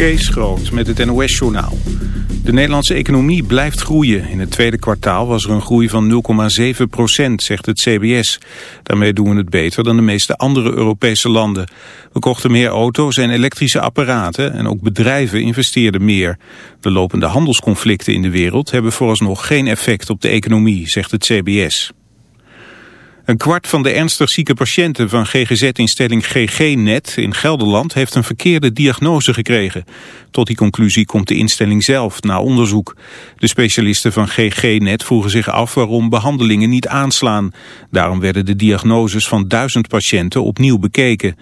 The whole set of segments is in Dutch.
Kees Groot met het NOS-journaal. De Nederlandse economie blijft groeien. In het tweede kwartaal was er een groei van 0,7 procent, zegt het CBS. Daarmee doen we het beter dan de meeste andere Europese landen. We kochten meer auto's en elektrische apparaten en ook bedrijven investeerden meer. De lopende handelsconflicten in de wereld hebben vooralsnog geen effect op de economie, zegt het CBS. Een kwart van de ernstig zieke patiënten van GGZ-instelling GG-net in Gelderland heeft een verkeerde diagnose gekregen. Tot die conclusie komt de instelling zelf na onderzoek. De specialisten van GG-net vroegen zich af waarom behandelingen niet aanslaan. Daarom werden de diagnoses van duizend patiënten opnieuw bekeken.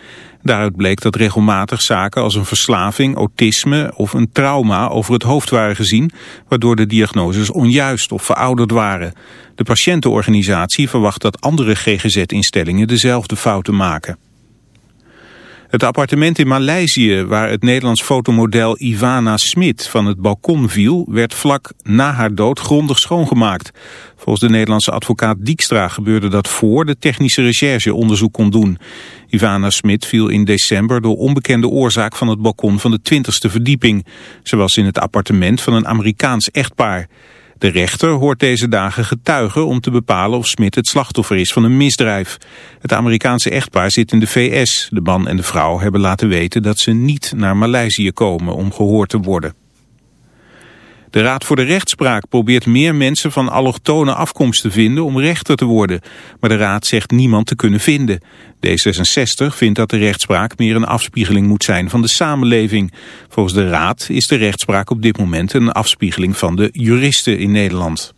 Daaruit bleek dat regelmatig zaken als een verslaving, autisme of een trauma over het hoofd waren gezien, waardoor de diagnoses onjuist of verouderd waren. De patiëntenorganisatie verwacht dat andere GGZ-instellingen dezelfde fouten maken. Het appartement in Maleisië, waar het Nederlands fotomodel Ivana Smit van het balkon viel, werd vlak na haar dood grondig schoongemaakt. Volgens de Nederlandse advocaat Dijkstra gebeurde dat voor de technische recherche onderzoek kon doen. Ivana Smit viel in december door onbekende oorzaak van het balkon van de 20ste verdieping. Ze was in het appartement van een Amerikaans echtpaar. De rechter hoort deze dagen getuigen om te bepalen of Smit het slachtoffer is van een misdrijf. Het Amerikaanse echtpaar zit in de VS. De man en de vrouw hebben laten weten dat ze niet naar Maleisië komen om gehoord te worden. De Raad voor de Rechtspraak probeert meer mensen van allochtone afkomst te vinden om rechter te worden. Maar de Raad zegt niemand te kunnen vinden. D66 vindt dat de rechtspraak meer een afspiegeling moet zijn van de samenleving. Volgens de Raad is de rechtspraak op dit moment een afspiegeling van de juristen in Nederland.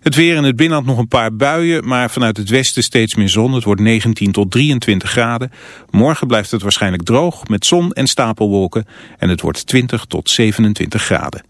Het weer in het binnenland nog een paar buien, maar vanuit het westen steeds meer zon. Het wordt 19 tot 23 graden. Morgen blijft het waarschijnlijk droog met zon en stapelwolken. En het wordt 20 tot 27 graden.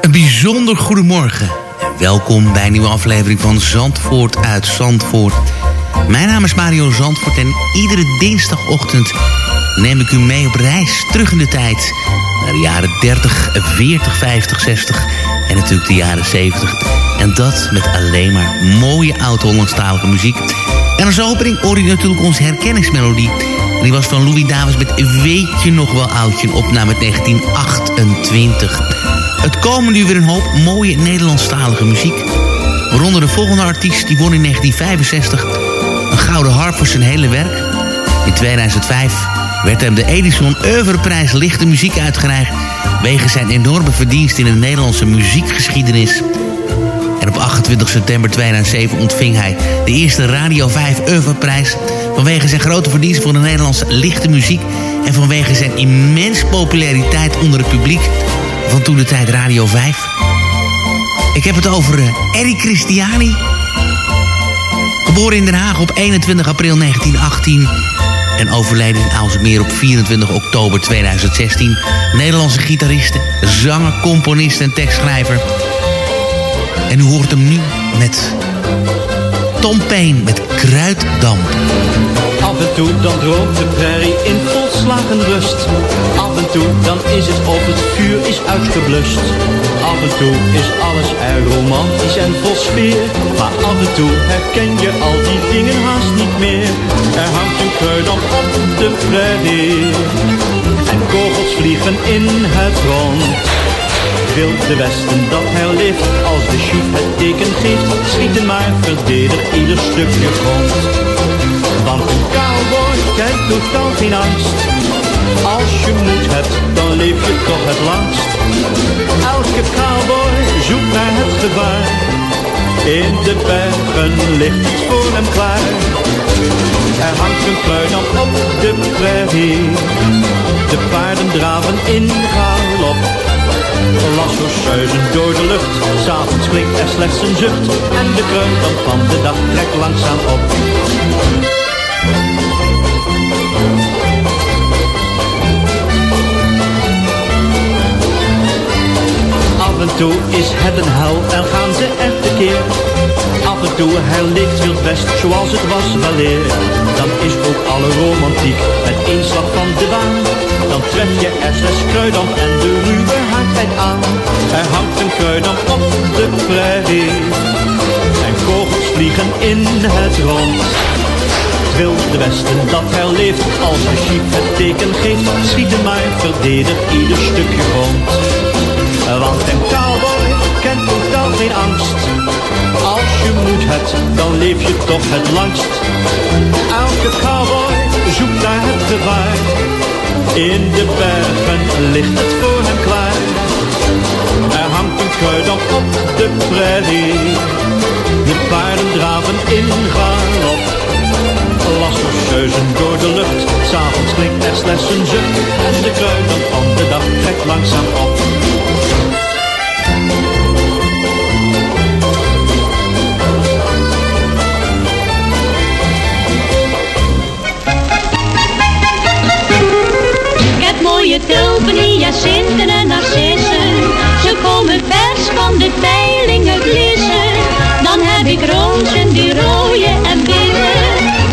Een bijzonder goedemorgen en welkom bij een nieuwe aflevering van Zandvoort uit Zandvoort. Mijn naam is Mario Zandvoort en iedere dinsdagochtend neem ik u mee op reis terug in de tijd. Naar de jaren 30, 40, 50, 60 en natuurlijk de jaren 70. En dat met alleen maar mooie oud-Hollandstalige muziek. En als opening hoor je natuurlijk onze herkenningsmelodie. Die was van Louis Davis met Weet je nog wel oudje, een opname uit 1928. Het komen nu weer een hoop mooie Nederlandstalige muziek. Waaronder de volgende artiest, die won in 1965 een gouden harp voor zijn hele werk. In 2005 werd hem de Edison Oeuvreprijs Lichte Muziek uitgereikt... wegens zijn enorme verdienst in de Nederlandse muziekgeschiedenis. En op 28 september 2007 ontving hij de eerste Radio 5 Oeuvreprijs... vanwege zijn grote verdienst voor de Nederlandse lichte muziek... en vanwege zijn immens populariteit onder het publiek van toen de tijd Radio 5. Ik heb het over uh, Eddie Christiani. Geboren in Den Haag op 21 april 1918 en overleden in Aalsmeer op 24 oktober 2016. Nederlandse gitariste, zanger, componist en tekstschrijver. En u hoort hem nu met Tom Payne met Kruiddamp. Af en toe dan droomt de prairie in volslagen rust. Af en toe dan is het of het vuur is uitgeblust. Af en toe is alles erg romantisch en vol sfeer. Maar af en toe herken je al die dingen haast niet meer. Er hangt een kruidamp op de prairie. En kogels vliegen in het rond. Wil de Westen dat herleeft als de chief het teken geeft. Schieten maar, verdedig ieder stukje grond. Want een cowboy kent totaal geen angst. Als je moed hebt, dan leef je toch het langst. Elke cowboy zoekt naar het gevaar. In de bergen ligt het voor hem klaar. Er hangt een kruidam op de prairie. De paarden draven in galop. Lasso suizend door de lucht, s'avonds klinkt er slechts een zucht. En de kreunkamp van de dag trekt langzaam op. toe is het een hel en gaan ze echt tekeer. Af en toe herleeft wild best zoals het was weleer. Dan is ook alle romantiek met één van de baan. Dan tref je er kruidamp en de ruwe hardheid aan. Er hangt een kruidamp op de prairie. En kogels vliegen in het rond. Het wilde westen dat herleeft als een chic het teken geeft. Schieten maar, verdedig ieder stukje grond. Want angst. Als je moed hebt, dan leef je toch het langst. Elke cowboy zoekt naar het gevaar. In de bergen ligt het voor hem klaar. Er hangt een kruidamp op de prairie. De paarden draven in galop. Lastig door de lucht. S'avonds klinkt er slechts een zucht. En de kruidamp van de dag trekt langzaam op. mooie tulpen, hyacinten en narcissen. Ze komen vers van de peilingen glissen. Dan heb ik rozen die rooien en witte.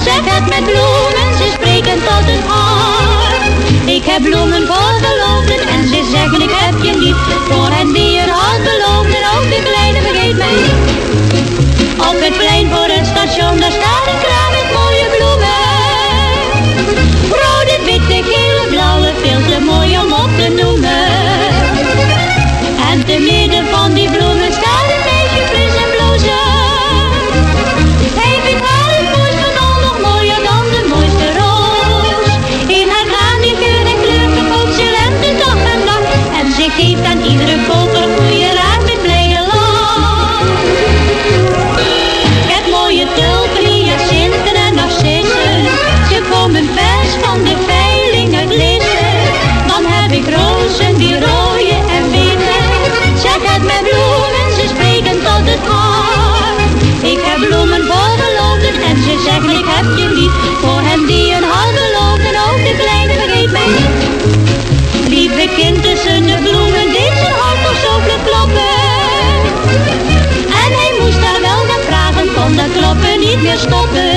Zeg het met bloemen, ze spreken tot het hart. Ik heb bloemen voor geloofden en ze zeggen ik heb je lief. Voor hen die er had beloofd en ook de kleine vergeet mij niet. Op het plein voor het station, daar staat een kraam om stoppen.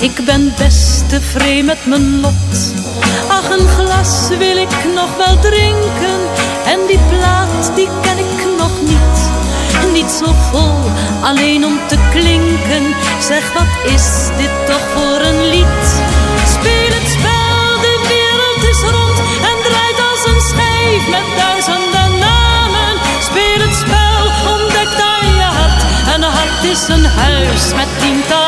Ik ben best tevreden met mijn lot. Ach, een glas wil ik nog wel drinken. En die plaat, die ken ik nog niet. Niet zo vol, alleen om te klinken. Zeg, wat is dit toch voor een lied? Speel het spel, de wereld is rond en draait als een schijf met duizenden namen. Speel het spel, ontdek aan je hart. Een hart is een huis met tientallen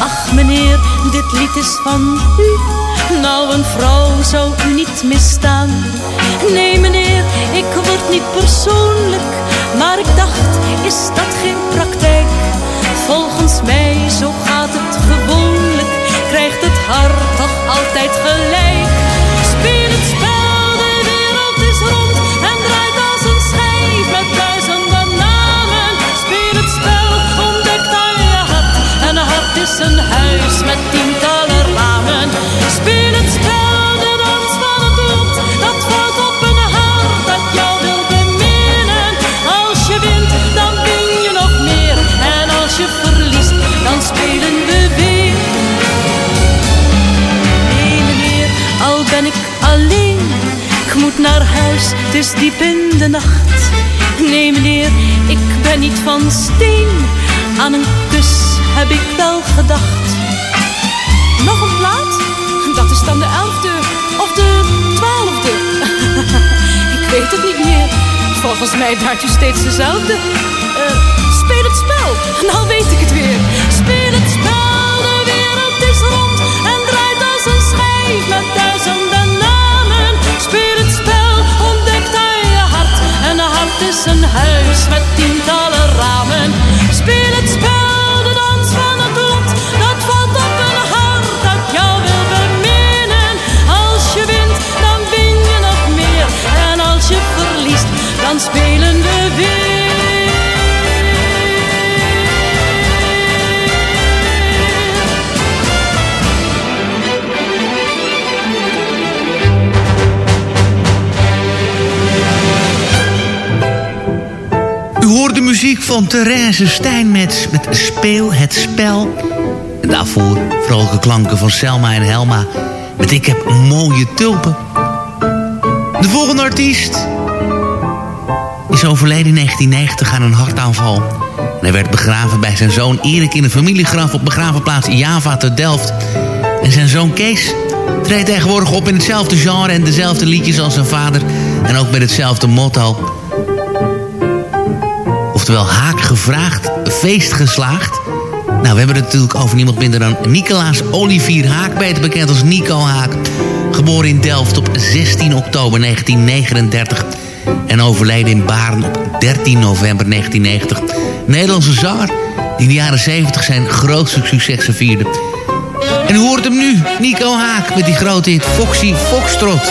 Ach meneer, dit lied is van u. Nou, een vrouw zou u niet misstaan. Nee meneer, ik word niet persoonlijk. Maar ik dacht, is dat huis, het is diep in de nacht. Nee meneer, ik ben niet van steen. Aan een kus heb ik wel gedacht. Nog een plaat? Dat is dan de elfde of de twaalfde. ik weet het niet meer. Volgens mij draait u steeds dezelfde. Eh, speel het spel, nou weet ik het weer. Hart is een huis met tientallen ramen. Speel het spel, de dans van het lot. Dat valt op een hart dat jou wil beminnen. Als je wint, dan win je nog meer. En als je verliest, dan spelen we weer. Muziek van Therese Stijn met, Speel het Spel. En daarvoor vrolijke klanken van Selma en Helma met Ik heb mooie tulpen. De volgende artiest is overleden in 1990 aan een hartaanval. Hij werd begraven bij zijn zoon Erik in een familiegraf op begravenplaats Java te Delft. En zijn zoon Kees treedt tegenwoordig op in hetzelfde genre en dezelfde liedjes als zijn vader. En ook met hetzelfde motto. Oftewel haak gevraagd, feest geslaagd. Nou, we hebben het natuurlijk over niemand minder dan Nicolaas Olivier Haak, beter bekend als Nico Haak. Geboren in Delft op 16 oktober 1939 en overleden in Baren op 13 november 1990. Nederlandse zanger die in de jaren 70 zijn grootste successen vierde. En u hoort hem nu, Nico Haak, met die grote hit Foxy Foxtrot.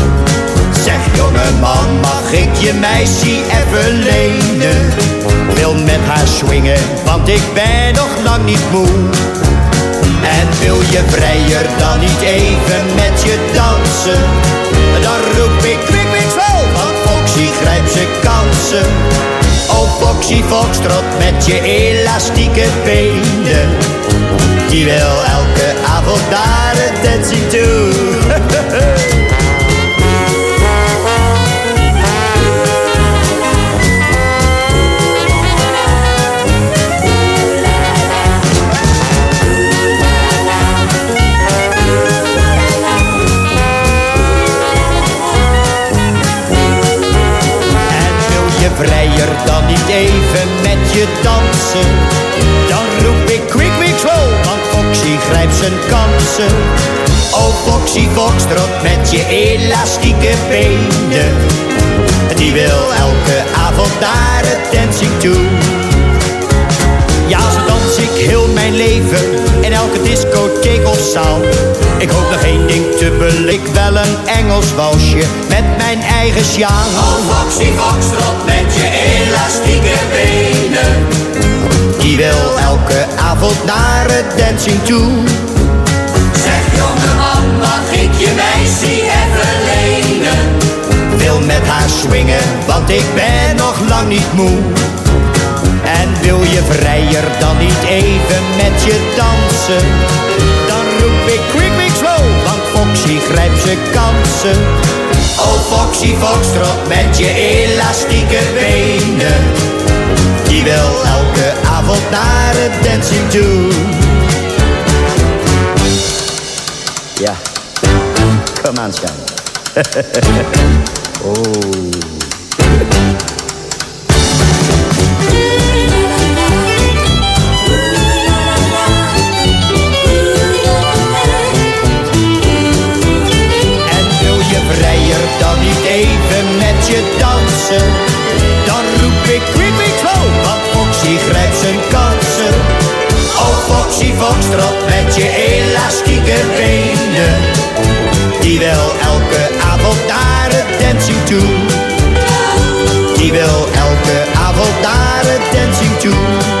Jongeman, mag ik je meisje even lenen? Wil met haar swingen, want ik ben nog lang niet moe. En wil je vrijer dan niet even met je dansen? Dan roep ik kwik, kwik, wel, want Foxy grijpt zijn kansen. Oh Foxy Foxtrot met je elastieke benen. Die wil elke avond naar het dancing toe. Sjaal. Oh, Foxy Foxtrot met je elastieke benen. Die wil elke avond naar het dancing toe. Zeg jongeman, mag ik je meisje even lenen? Wil met haar swingen, want ik ben nog lang niet moe. En wil je vrijer dan niet even met je dansen? Foxy grijpt zijn kansen. Oh Foxy Foxtrot met je elastieke benen. Die wil elke avond naar het dancing toe. Ja, kom aan, schat. oh. Dan roep ik creepy slow, want Foxy grijpt zijn kansen. Oh Foxy Foxtrot met je elastieke benen. Die wil elke avond daar het dancing toe. Die wil elke avond daar het dancing toe.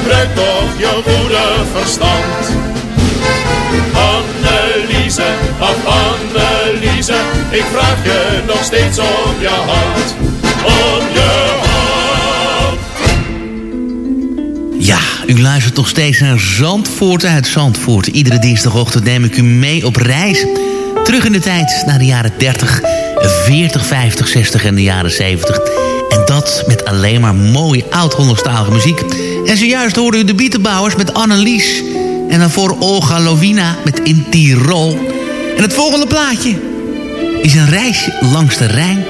gebruik toch je goede verstand. Anneliese, ach Anneliese, ik vraag je nog steeds om je hand. Om je hand. Ja, u luistert nog steeds naar Zandvoort uit Zandvoort. Iedere dinsdagochtend neem ik u mee op reis. Terug in de tijd naar de jaren 30, 40, 50, 60 en de jaren 70. En dat met alleen maar mooie oud-Hollandstalige muziek. En zojuist hoorde u de Bietenbouwers met Annelies. En daarvoor Olga Lovina met In Tirol. En het volgende plaatje is een reisje langs de Rijn.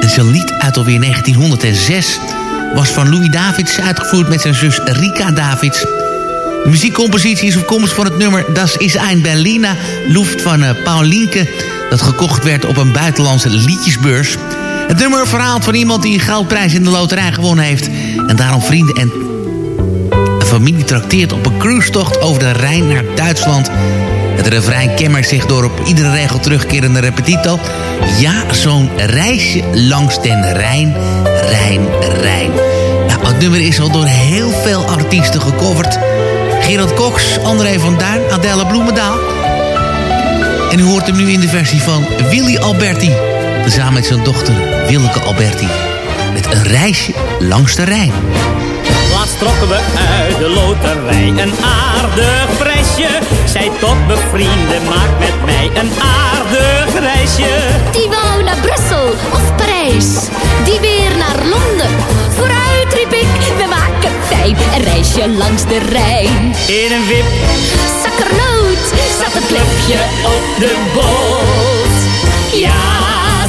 Een zo'n lied uit alweer 1906 was van Louis Davids uitgevoerd met zijn zus Rika Davids. De muziekcompositie is afkomstig van het nummer Das is ein Berliner Luft van uh, Paulinke... dat gekocht werd op een buitenlandse liedjesbeurs. Het nummer verhaalt van iemand die een goudprijs in de loterij gewonnen heeft... en daarom vrienden en familie trakteert op een cruisetocht over de Rijn naar Duitsland... Het refrein kenmerkt zich door op iedere regel terugkerende repetito. Ja, zo'n reisje langs den Rijn, Rijn, Rijn. Nou, nummer is al door heel veel artiesten gecoverd. Gerard Cox, André van Duin, Adelle Bloemendaal. En u hoort hem nu in de versie van Willy Alberti. Samen met zijn dochter Willeke Alberti. Met een reisje langs de Rijn. Laatst trokken we uit de loterij een aardig prijsje. Zij tot bevrienden, maak met mij een aardig reisje. Die wou naar Brussel of Parijs, die weer naar Londen. Vooruit riep ik, we maken fijn een reisje langs de Rijn. In een wip Zakkernoot zat het klepje op de boot. Ja,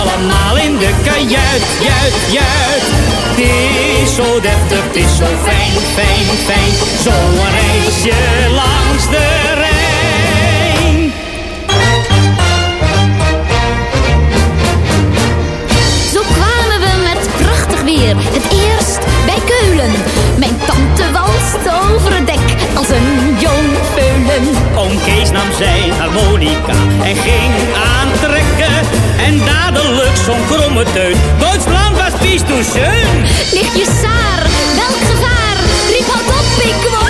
Allemaal in de kajuit, juit, juit. Het is zo deftig, het is zo fijn, fijn, fijn. Zo'n reisje langs de Rijn. Zo kwamen we met prachtig weer. Het eerst bij Keulen. Mijn tante walst over het als een jong veulen. Oom Kees nam zijn harmonica en ging aantrekken. En dadelijk zo'n kromme teut. Duitsland was pies toen schön. Ligt je saar, welk gevaar? Riep hard op, ik word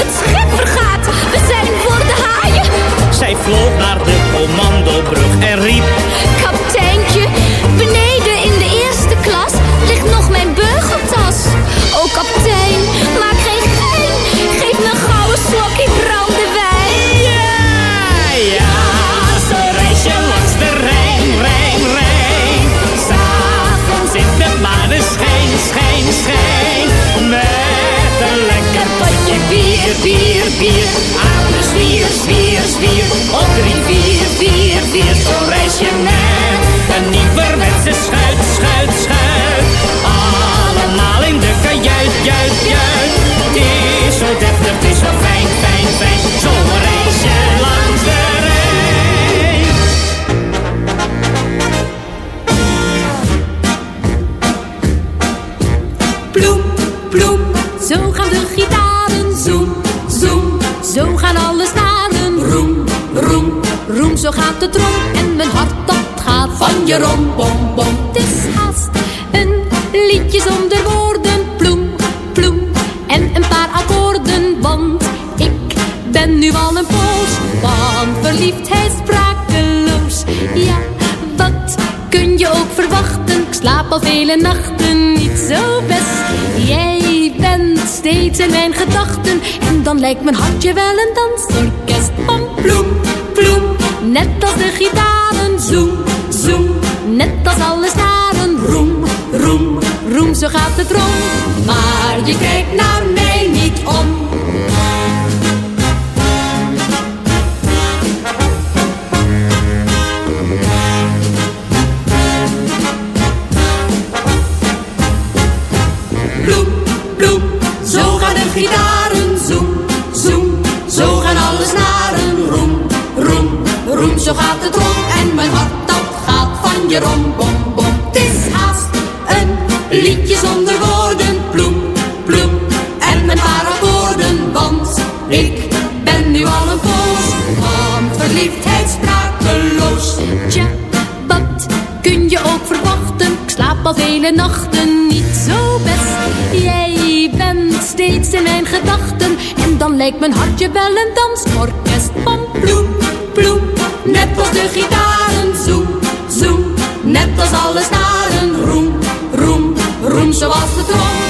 Het schip vergaat, we zijn voor de haaien. zij vloog naar de commandobrug en Bier, bier, aan de zwier, zwier, zwier. Op drie, vier, vier, vier, zo reis je net. Een nieuwerwetse schuit, schuit, schuit. Allemaal in de kajuit, juit, juit. Het is zo deftig, het is zo fijn, fijn, fijn. Zo'n de. En mijn hart dat gaat van je rom, bom, bom. Het is haast een liedje zonder woorden. Ploem, ploem, en een paar akkoorden. Want ik ben nu al een poos van verliefdheid sprakeloos. Ja, wat kun je ook verwachten? Ik slaap al vele nachten niet zo best. Jij bent steeds in mijn gedachten. En dan lijkt mijn hartje wel een dansorkest. Van ploem, ploem, net als de gitaren. Zoem, zoem, net als alle snaren. Roem, roem, roem, zo gaat het rond. Maar je kijkt naar mij niet om. Vele nachten niet zo best. Jij bent steeds in mijn gedachten. En dan lijkt mijn hartje wel een dansorkest. Van ploem, ploem, net als de gitaren. Zoem, zoem, net als alle snaren. Roem, roem, roem zoals de trom.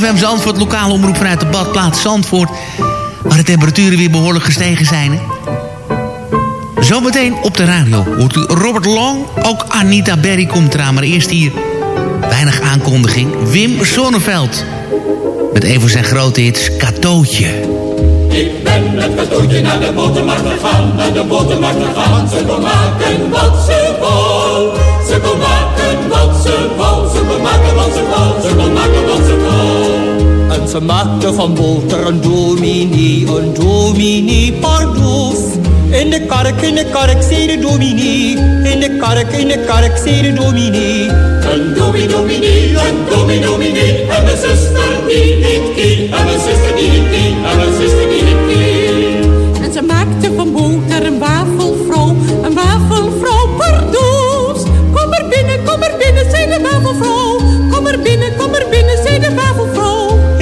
CFM Zandvoort, lokale omroep vanuit de badplaats Zandvoort... waar de temperaturen weer behoorlijk gestegen zijn. Zometeen op de radio hoort u Robert Long. Ook Anita Berry komt eraan, maar eerst hier weinig aankondiging. Wim Sonneveld. Met een van zijn grote hits, Katootje. Ik ben met katootje naar de botermarkt gegaan, naar de botermarkt gegaan. Ze kon maken wat ze wou. Ze kon maken wat ze wou. Ze kon maken wat ze wou. Ze kon maken ze maakte van boter een dominee, een dominee pardoes. In de kark, in de kark, zei de dominee. In de kark, in de kark, zei de dominee. Een dominee, dominee, een dominee, dominee. En mijn zuster die niet die. En mijn zuster die niet die. En mijn zuster die niet die. En ze maakte van boter een wafelvrouw, een wafelvrouw pardoes. Kom er binnen, kom er binnen, zei de wafelvrouw. Kom er binnen, kom er binnen.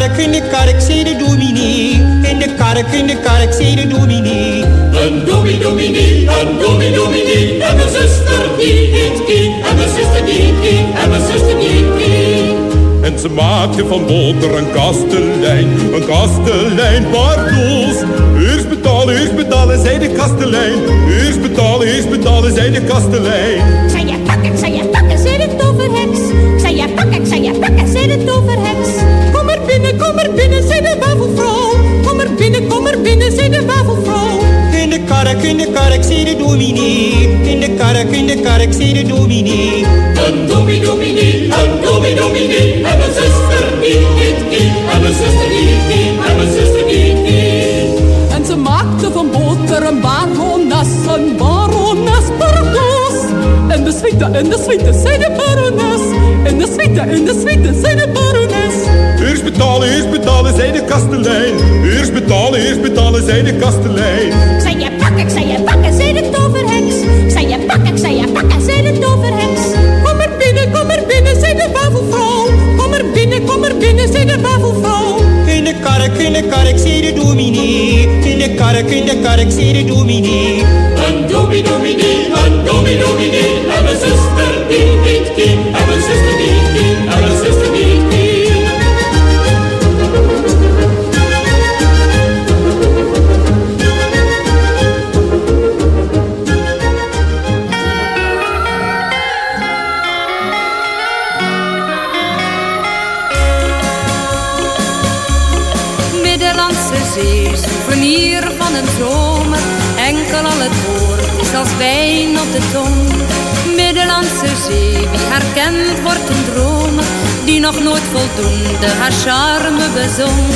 Kark, in de kark, zei de dominee. In de kark, in de kark, zei de dominee. Een dominee, dominee, een dominee, dominee. En mijn zuster die niet die. En mijn zuster die die. En mijn zuster die. En ze maakte van boter een kastelein, een kastelein pardoes. Eerst betalen, eerst betalen, zei de kastelein. Eerst betalen, eerst betalen, zei de kastelein. Zei je pakken, zei je kark, in de kark, zei de dominee. In de kark, in de kark, zei de dominee. Een dominee, dominee, een dominee, dominee. En mijn zuster die niet die. En mijn zuster niet die. En mijn zuster niet die. En ze maakte van boter een barones, een barones pardoes. En de suite, en de suite, zei de barones. Suite, en de suite, zei de barones. Eerst betalen, eerst betalen, zei de kastelein. Eerst betalen, eerst betalen, zei de kastelein. Ik zei je pakken, ik zei je pakken, zei de toverheks. Ik zei je pakken, ik zei je pakken, zei de toverheks. Kom er binnen, kom er binnen, zei de wafelvrouw. Kom er binnen, kom er binnen, zei de wafelvrouw. In de kark, in de kark, zei de dominee. In de kark, in de kark, zei de dominee. Een dominee, dominee, een dominee, dominee. En mijn zuster die niet die. En mijn zuster die Zee, wie haar kent wordt een dromer. Die nog nooit voldoende haar charme bezong.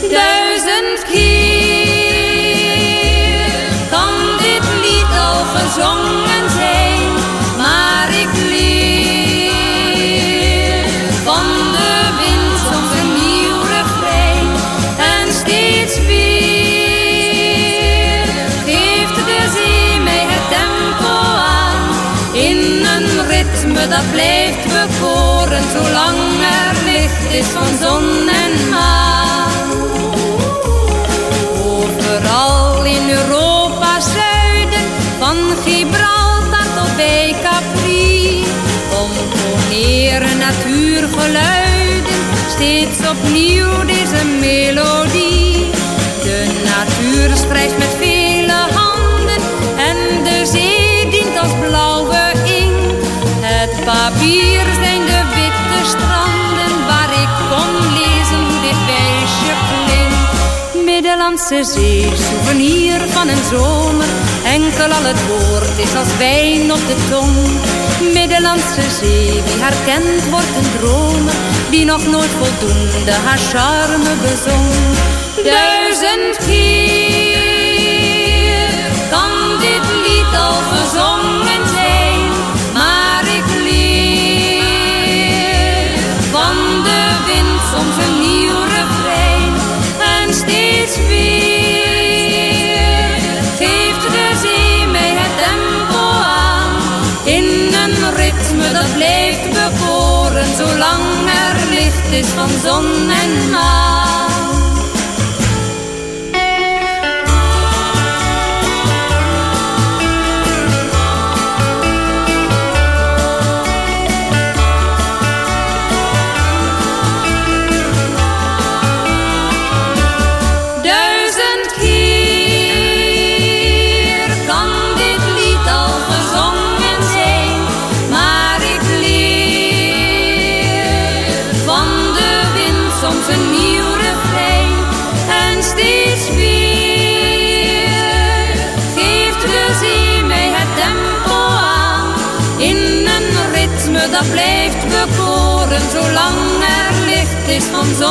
Duizend keer kan dit lied al gezongen ritme dat blijft bekoren, zolang er licht is van zon en maan. Overal in Europa zuiden, van Gibraltar tot bij Capri. Componeren natuurgeluiden, steeds opnieuw deze melodie. De natuur schrijft met vele Middellandse Zee, souvenir van een zomer. Enkel al het woord is als wijn op de tong. Middellandse Zee, wie haar kent wordt een dromer. Die nog nooit voldoende haar charme bezong. Duizend keer dat blijft bevoren zolang er licht is van zon en maan.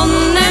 넌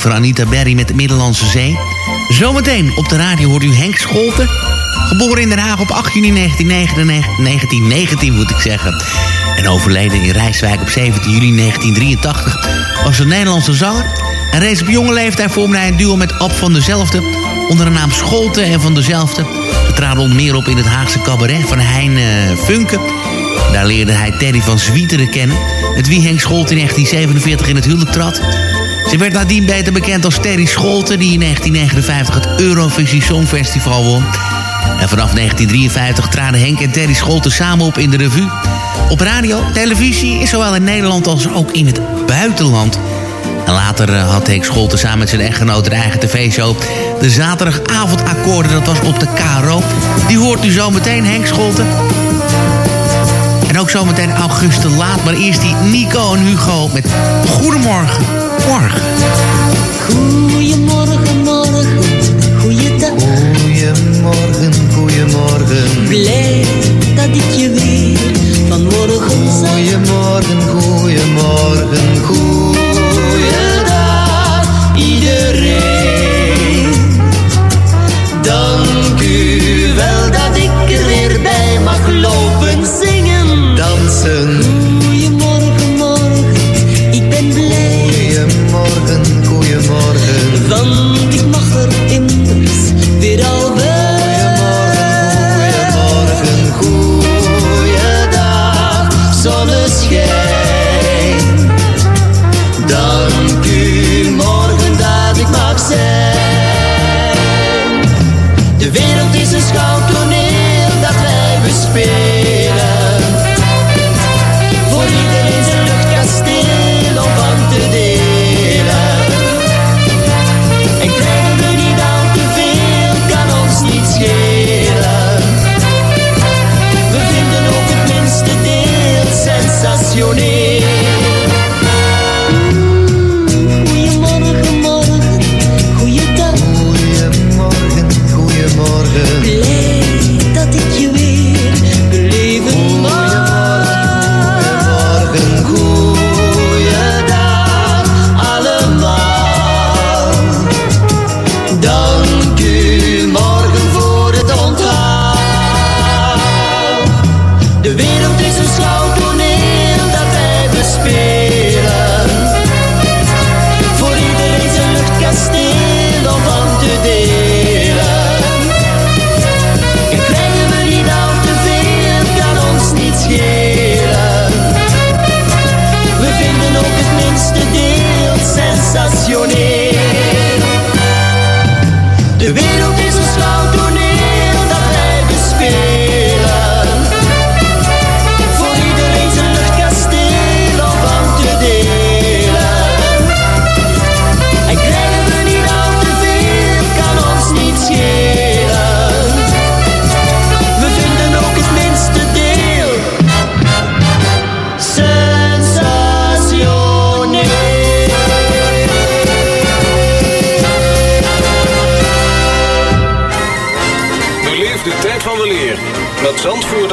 van Anita Berry met de Middellandse Zee. Zometeen op de radio hoort u Henk Scholten. Geboren in Den Haag op 8 juni 1919, 1919 moet ik zeggen. En overleden in Rijswijk op 17 juli 1983 was een Nederlandse zanger. En reeds op jonge leeftijd vormde hij een duo met Ab van dezelfde... onder de naam Scholten en van dezelfde. Ze traden onder meer op in het Haagse cabaret van Hein eh, Funke... Daar leerde hij Terry van Zwieteren kennen, met wie Henk Scholten in 1947 in het huwelijk trad. Ze werd nadien beter bekend als Terry Scholten, die in 1959 het Eurovisie Songfestival won. En vanaf 1953 traden Henk en Terry Scholten samen op in de revue. Op radio, televisie, is zowel in Nederland als ook in het buitenland. En later eh, had Henk Scholten samen met zijn echtgenoot een eigen tv-show. De zaterdagavondakkoorden, dat was op de KRO. Die hoort u zo meteen, Henk Scholten ook zometeen augustus Laat. Maar eerst die Nico en Hugo met Goedemorgen. Morgen. Goedemorgen, morgen. Goeiedag. Goedemorgen, goedemorgen. Blij dat ik je weer vanmorgen zag. Goedemorgen, goedemorgen, goeiedag iedereen. Dank u wel dat ik er weer bij mag lopen zingen. Goeiemorgen, morgen, ik ben blij. Goeiemorgen, goeiemorgen. Want ik mag er immers weer al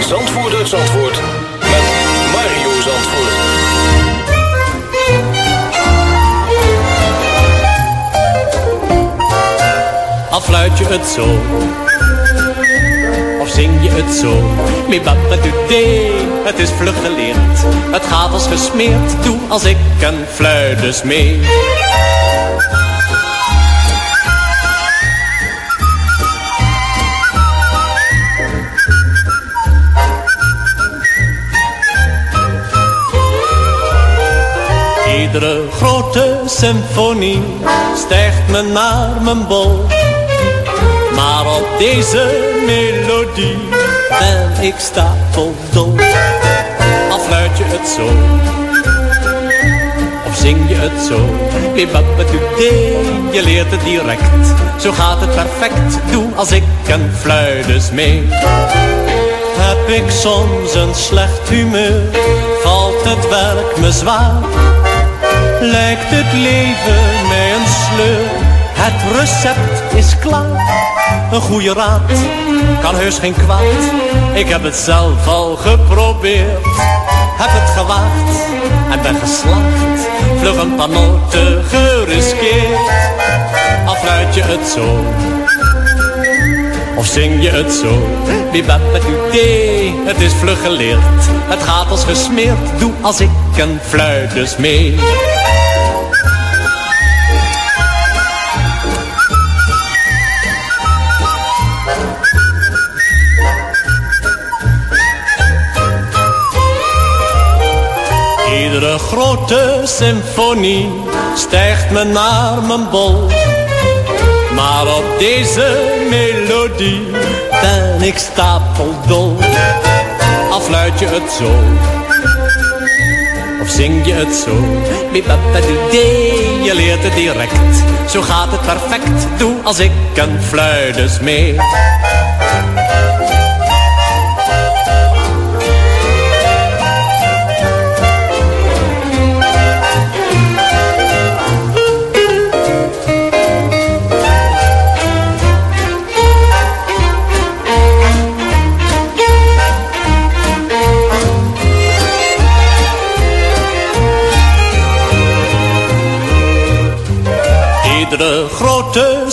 Zandvoort. Uit Zandvoort met Mario Zandvoort. Al fluit je het zo? Of zing je het zo? Mi baba dee, Het is vlug geleerd. Het gaat als gesmeerd. Doe als ik een fluit dus mee Iedere grote symfonie stijgt me naar mijn bol. Maar op deze melodie ben ik stapeldol. Al fluit je het zo, of zing je het zo. Je leert het direct. Zo gaat het perfect, doe als ik een fluit dus mee. Heb ik soms een slecht humeur, valt het werk me zwaar. Lijkt het leven mij een sleur, het recept is klaar. Een goede raad kan heus geen kwaad, ik heb het zelf al geprobeerd. Heb het gewaagd en ben geslaagd, vlug een paar noten geriskeerd. Al fluit je het zo, of zing je het zo? Bibabadudee, het is vlug geleerd. Het gaat als gesmeerd, doe als ik een fluit dus mee. Iedere grote symfonie stijgt me naar mijn bol. Maar op deze melodie ben ik stapeldol. Afluit je het zo, of zing je het zo? Je leert het direct, zo gaat het perfect. Doe als ik een fluit mee.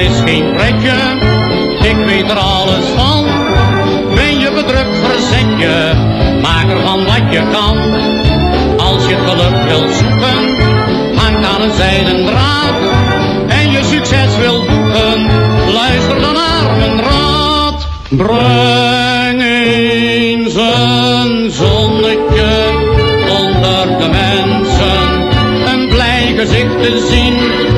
Is geen pretje, ik weet er alles van. Ben je bedrukt, verzet je, maak ervan wat je kan. Als je geluk wilt zoeken, hangt aan een zijden draad. En je succes wilt boeken, luister dan naar mijn raad. Breng eens een zonnetje onder de mensen. Een blij gezicht te zien,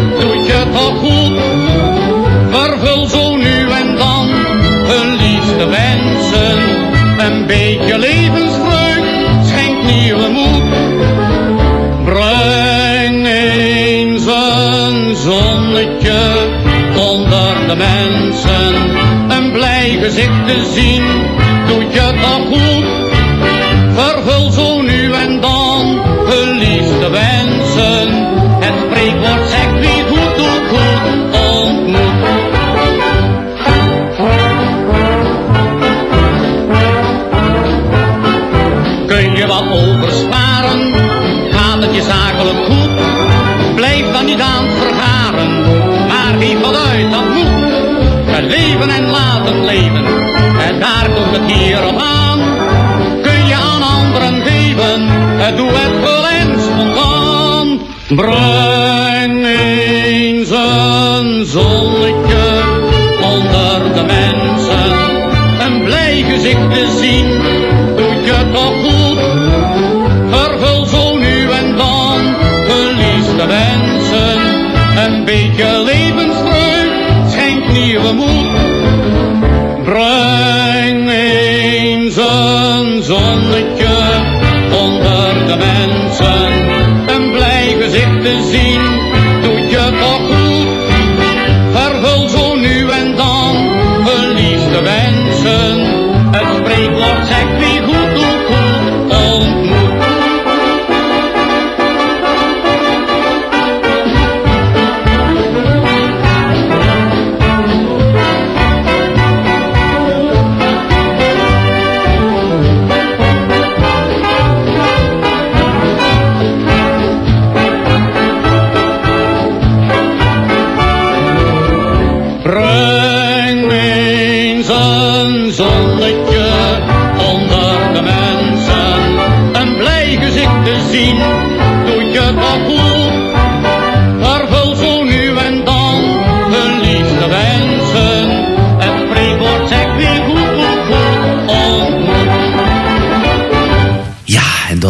blij gezicht aan. Kun je aan anderen geven, het doe het wel en spontaan. Breng eens een zonnetje onder de mensen. Een blij gezicht te zien, doet je toch goed. Vervul zo nu en dan de liefste wensen. Een beetje levensvreugd schenkt nieuwe moed.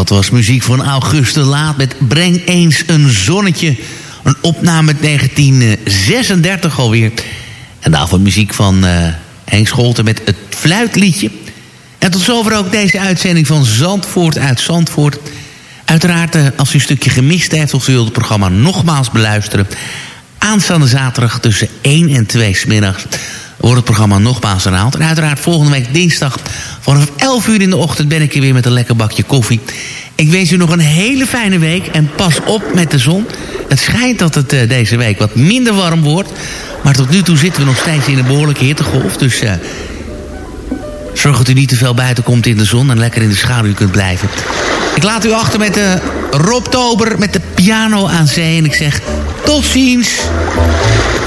Dat was muziek van Auguste Laat met Breng eens een zonnetje. Een opname uit 1936 alweer. En daarvoor muziek van eh Henk Scholten met het fluitliedje. En tot zover ook deze uitzending van Zandvoort uit Zandvoort. Uiteraard, eh, als u een stukje gemist heeft of u wilt het programma nogmaals beluisteren... aanstaande zaterdag tussen 1 en 2 smiddags wordt het programma nogmaals herhaald. En uiteraard volgende week dinsdag vanaf 11 uur in de ochtend ben ik hier weer met een lekker bakje koffie Ik wens u nog een hele fijne week en pas op met de zon. Het schijnt dat het eh, deze week wat minder warm wordt. Maar tot nu toe zitten we nog steeds in een behoorlijke hittegolf. Dus eh, zorg dat u niet te veel buiten komt in de zon... en lekker in de schaduw kunt blijven. Ik laat u achter met de Rob Tober met de piano aan zee. En ik zeg tot ziens.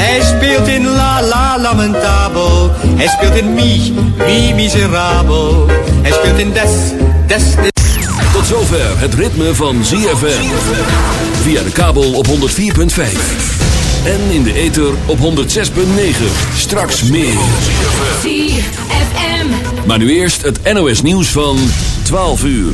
Hij speelt in La La Lamentabel. Hij speelt in Mi, Mi Miserabel. Hij speelt in Des, Des, Des. Tot zover het ritme van ZFM. Via de kabel op 104.5. En in de ether op 106.9. Straks meer. ZFM. Maar nu eerst het NOS nieuws van 12 uur.